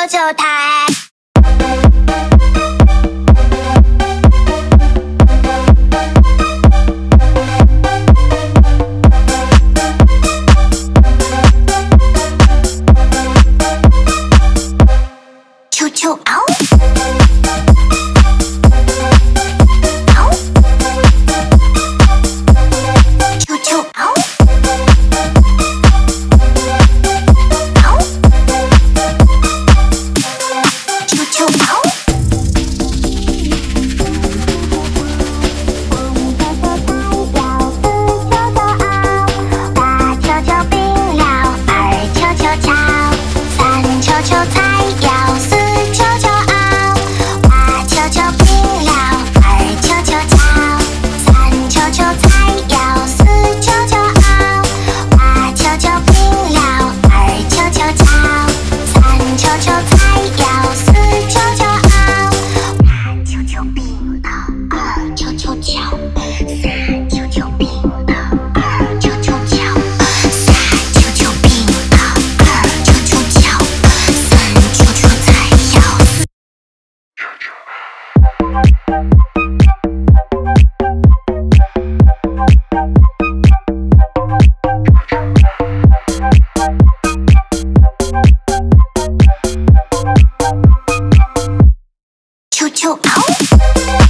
救救他！Q Q out. your out.